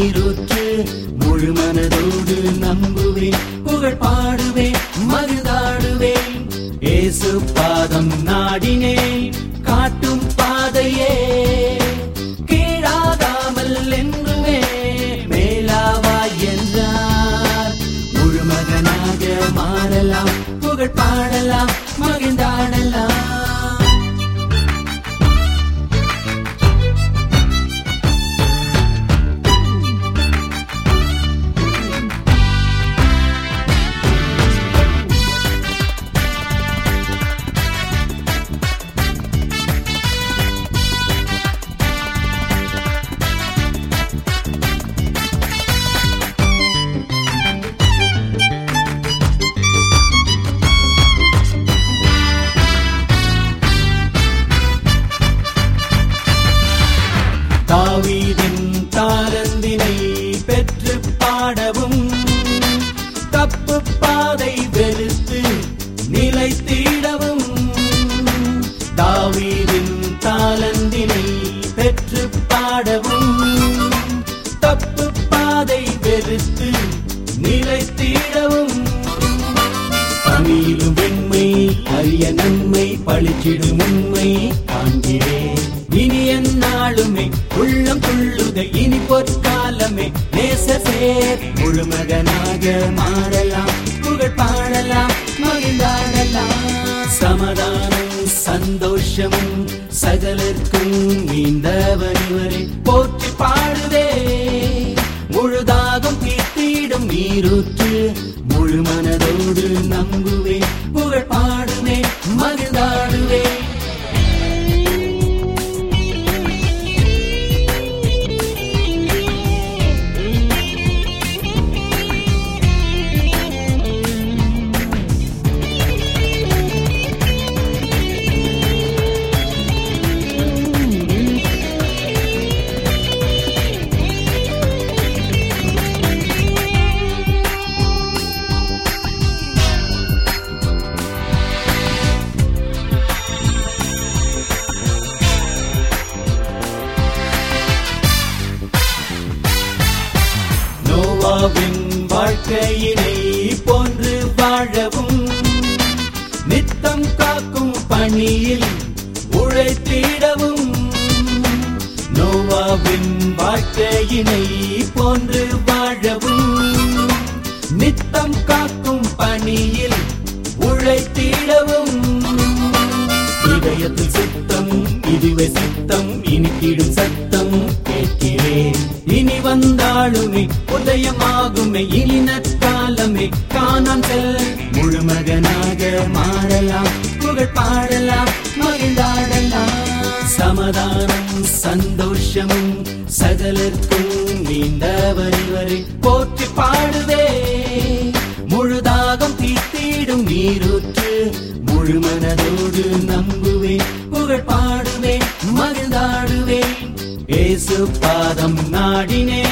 நீரூற்று முழு மனதோடு நம்புவேன். புகழ் பாடுவேன் மகிழ்ந்தாடுவேன். ஏசு பாதம் நாடினேன் காட்டும் பாதையே. கீழாகாமல் என்றுமே மேலாவாய் என்றார். முழு மகனாக மாறலாம் புகழ் பாடலாம் சாரந்தினை பெற்று பாடவும். தப்பு பாதை வெறுத்து நிலைத்திடவும். தாவீரின் தாளந்தினை பெற்று பாடவும். தப்பு பாதை வெறுத்து நிலைத்திடவும். பணியிலும் வெண்மை அரிய நன்மை பழிச்சிடும் உண்மை காண்கிறேன். இனி என் நாளுமே நேச சேர் முழுமகனாக மாறலாம் புகழ் பாடலாம் மகிழ்ந்தாடலாம். சமாதானம் சந்தோஷமும் சகலர்க்கும் நீந்தவர் இவரை. போற்றி பாடுவே முழுதாகும் தீர்த்திடும் நீரூற்று முழு மனதோடு நம்புவே புகழ் பாடுவேன் மகிழ்ந்த நோவாவின் வாழ்க்கையினை போன்று வாழவும். நித்தம் காக்கும் பணியில் உழைத்திடவும். நோவாவின் வாழ்க்கையினை போன்று வாழவும். நித்தம் காக்கும் பணியில் உழைத்திடவும். இதயத்தில் சித்தம் இதுவே சித்தம் இனிக்கிடும் சத்தம். உதயமாகுமே. இனி நற்காலமே காணாம் செல். முழுமகனாக மாறலாம். புகழ் பாடலாம் மகிழ்ந்தாடலாம். சமாதானம் சந்தோஷமும் சகலர்க்கும் நீண்ட வரிவரை போற்றி பாடுவே. முழுதாகம் தீர்த்திடும் நீரூற்று. முழு மனதோடு நம்புவேன் புகழ் பாடுவேன் மகிழ்ந்தாடுவேன். ஏசு பாதம் நாடினேன்.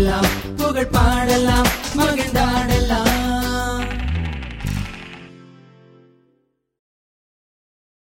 பாடலாம் புகழ் பாடலாம் மகிழ்ந்தாடலாம்